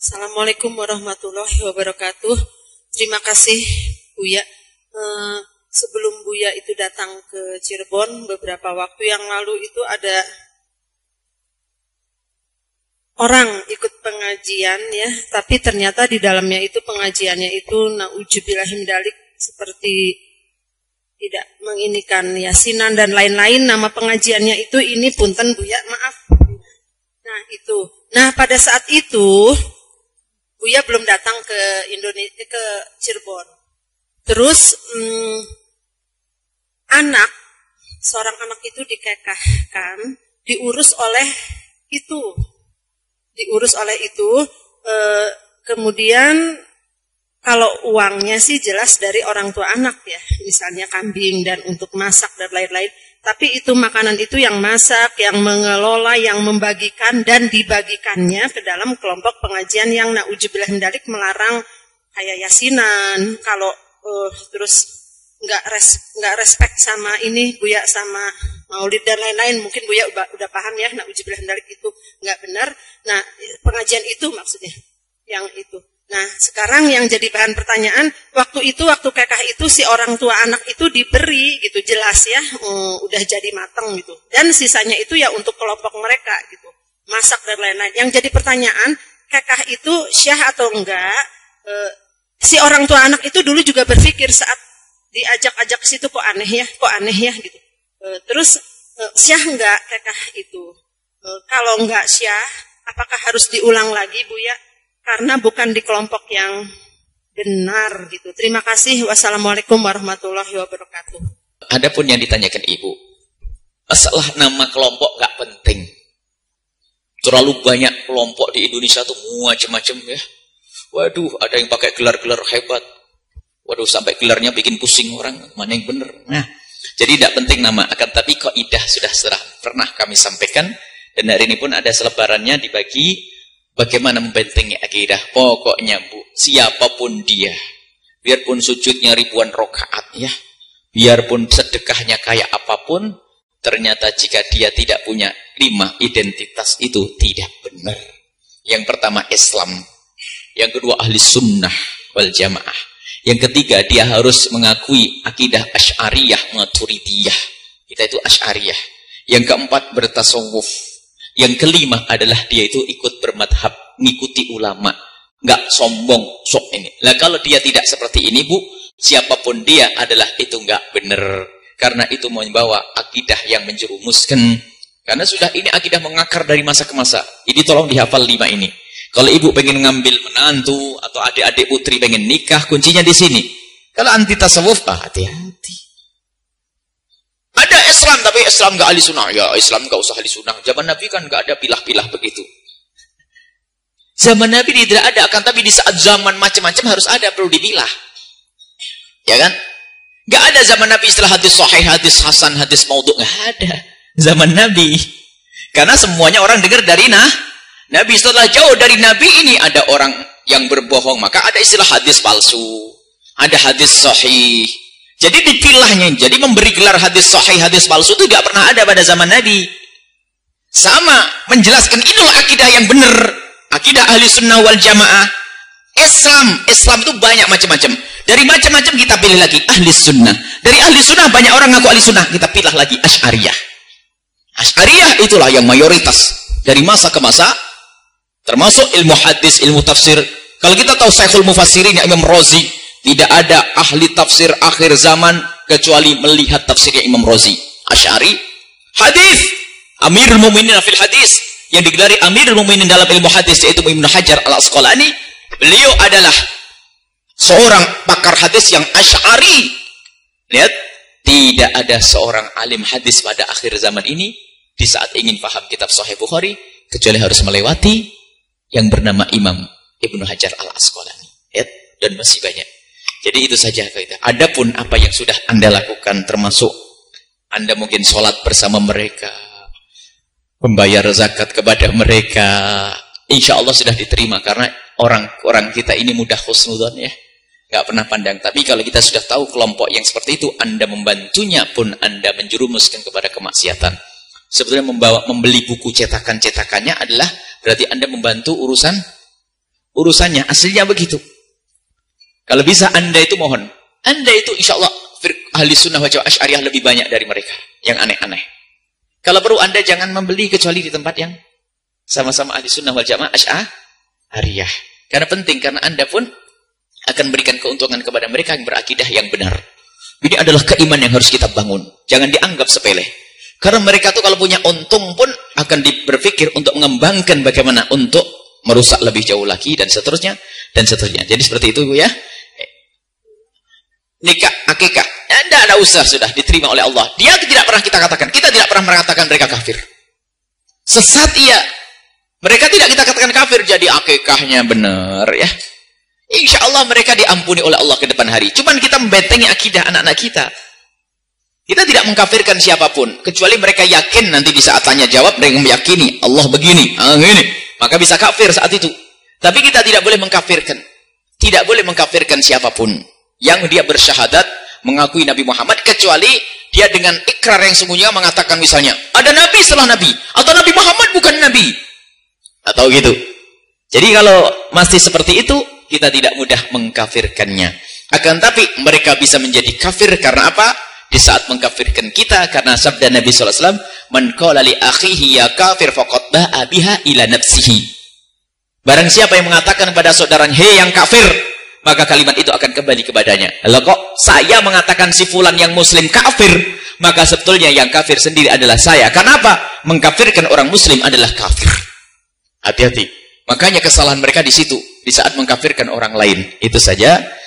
Assalamualaikum warahmatullahi wabarakatuh. Terima kasih Buya. Eh, sebelum Buya itu datang ke Cirebon beberapa waktu yang lalu itu ada orang ikut pengajian ya, tapi ternyata di dalamnya itu pengajiannya itu naujubillahim dalik seperti tidak menginikan yasinan dan lain-lain nama pengajiannya itu ini punten Buya maaf. Nah, itu. Nah, pada saat itu Buya belum datang ke Indonesia ke Cirebon. Terus hmm, anak seorang anak itu dikekahkan diurus oleh itu. Diurus oleh itu e, kemudian kalau uangnya sih jelas dari orang tua anak ya. Misalnya kambing dan untuk masak dan lain-lain tapi itu makanan itu yang masak, yang mengelola, yang membagikan dan dibagikannya ke dalam kelompok pengajian yang naujubillah mendalik melarang kayak yasinan. Kalau uh, terus nggak res nggak respect sama ini buya sama maulid dan lain-lain mungkin buya udah, udah paham ya naujubillah mendalik itu nggak benar. Nah pengajian itu maksudnya yang itu. Nah, sekarang yang jadi bahan pertanyaan, waktu itu, waktu kekah itu, si orang tua anak itu diberi, gitu, jelas ya, um, udah jadi mateng, gitu. Dan sisanya itu ya untuk kelompok mereka, gitu. Masak dan lain-lain. Yang jadi pertanyaan, kekah itu syah atau enggak, e, si orang tua anak itu dulu juga berpikir saat diajak-ajak ke situ, kok aneh ya, kok aneh ya, gitu. E, terus, e, syah enggak kekah itu? E, kalau enggak syah, apakah harus diulang lagi, Bu ya? Karena bukan di kelompok yang benar gitu. Terima kasih. Wassalamualaikum warahmatullahi wabarakatuh. Adapun yang ditanyakan ibu, masalah nama kelompok gak penting. Terlalu banyak kelompok di Indonesia tuh macam-macam ya. Waduh, ada yang pakai gelar-gelar hebat. Waduh, sampai gelarnya bikin pusing orang. Mana yang benar? Nah, jadi tidak penting nama. Akan tapi idah sudah serah pernah kami sampaikan. Dan hari ini pun ada selebarannya dibagi Bagaimana membentengi akidah? Pokoknya bu, siapa pun dia, biarpun sujudnya ribuan rokaat ya, biarpun sedekahnya kayak apa pun, ternyata jika dia tidak punya lima identitas itu tidak benar. Yang pertama Islam, yang kedua ahli sunnah wal jamaah, yang ketiga dia harus mengakui akidah asyariyah maturidiyah. Kita itu asyariyah. Yang keempat bertasawuf yang kelima adalah dia itu ikut bermadhab, ngikuti ulama. Nggak sombong, sok ini. Nah kalau dia tidak seperti ini bu, siapa pun dia adalah itu nggak benar. Karena itu membawa akidah yang menjerumuskan. Karena sudah ini akidah mengakar dari masa ke masa. Ini tolong dihafal lima ini. Kalau ibu pengen ngambil menantu atau adik-adik putri pengen nikah, kuncinya di sini. Kalau anti tasawuf, ah, hati-hati. Ada Islam tapi Islam gak ahli sunnah. Ya Islam gak usah ahli sunnah. Zaman Nabi kan gak ada pilah-pilah begitu. Zaman Nabi tidak ada akan tapi di saat zaman macam-macam harus ada perlu dipilah. Ya kan? Gak ada zaman Nabi istilah hadis sahih, hadis hasan, hadis maudhu. Gak ada. Zaman Nabi. Karena semuanya orang dengar dari nah. Nabi setelah jauh dari Nabi ini ada orang yang berbohong. Maka ada istilah hadis palsu. Ada hadis sahih. Jadi dipilahnya, jadi memberi gelar hadis sahih, hadis palsu itu tidak pernah ada pada zaman Nabi. Sama, menjelaskan inilah akidah yang benar. Akidah ahli sunnah wal jamaah. Islam, Islam itu banyak macam-macam. Dari macam-macam kita pilih lagi ahli sunnah. Dari ahli sunnah banyak orang ngaku ahli sunnah, kita pilih lagi asyariyah. Asyariyah itulah yang mayoritas dari masa ke masa. Termasuk ilmu hadis, ilmu tafsir. Kalau kita tahu Syekhul Mufassirin Imam Razi, tidak ada ahli tafsir akhir zaman kecuali melihat tafsirnya Imam Razi. Asy'ari. Hadis. Amirul Mukminin fil hadis yang digelari Amirul Mukminin dalam ilmu hadis yaitu Ibnu Hajar Al-Asqalani. Beliau adalah seorang pakar hadis yang asy'ari. Lihat, tidak ada seorang alim hadis pada akhir zaman ini di saat ingin paham kitab Sahih Bukhari kecuali harus melewati yang bernama Imam Ibnu Hajar Al-Asqalani. Lihat, dan masih banyak. Jadi itu saja kaidah. Adapun apa yang sudah Anda lakukan termasuk Anda mungkin sholat bersama mereka, membayar zakat kepada mereka, insya Allah sudah diterima karena orang-orang kita ini mudah khusnudon ya. Nggak pernah pandang. Tapi kalau kita sudah tahu kelompok yang seperti itu, Anda membantunya pun Anda menjerumuskan kepada kemaksiatan. Sebetulnya membawa membeli buku cetakan-cetakannya adalah berarti Anda membantu urusan urusannya. Aslinya begitu. Kalau bisa Anda itu mohon. Anda itu insya Allah ahli sunnah wajah asyariah lebih banyak dari mereka. Yang aneh-aneh. Kalau perlu Anda jangan membeli kecuali di tempat yang sama-sama ahli sunnah wal jamaah asy'ariyah. Karena penting karena Anda pun akan berikan keuntungan kepada mereka yang berakidah yang benar. Ini adalah keimanan yang harus kita bangun. Jangan dianggap sepele. Karena mereka tuh kalau punya untung pun akan berpikir untuk mengembangkan bagaimana untuk merusak lebih jauh lagi dan seterusnya dan seterusnya. Jadi seperti itu ya. Nikah akikah, tidak ada usah sudah diterima oleh Allah. Dia tidak pernah kita katakan, kita tidak pernah mengatakan mereka kafir. Sesat iya. Mereka tidak kita katakan kafir jadi akikahnya benar ya. Insya Allah mereka diampuni oleh Allah ke depan hari. Cuman kita membentengi akidah anak-anak kita. Kita tidak mengkafirkan siapa pun. Kecuali mereka yakin nanti di saat tanya jawab, mereka meyakini Allah begini, ah, ini. Maka bisa kafir saat itu. Tapi kita tidak boleh mengkafirkan. Tidak boleh mengkafirkan siapa pun. Yang dia bersyahadat, mengakui Nabi Muhammad. Kecuali dia dengan ikrar yang sungguhnya mengatakan misalnya, ada Nabi setelah Nabi. Atau Nabi Muhammad bukan Nabi. Atau gitu. Jadi kalau masih seperti itu, kita tidak mudah mengkafirkannya. Akan tapi mereka bisa menjadi kafir karena apa? Di saat mengkafirkan kita karena sabda Nabi wasallam, "Man li akhihi ya kafir faqad ba'a biha ila nafsihi." Barang siapa yang mengatakan kepada saudaranya, "Hei yang kafir," maka kalimat itu akan kembali kepadanya. Kalau kok saya mengatakan si fulan yang muslim kafir, maka sebetulnya yang kafir sendiri adalah saya. Kenapa? Mengkafirkan orang muslim adalah kafir. Hati-hati. Makanya kesalahan mereka di situ di saat mengkafirkan orang lain. Itu saja.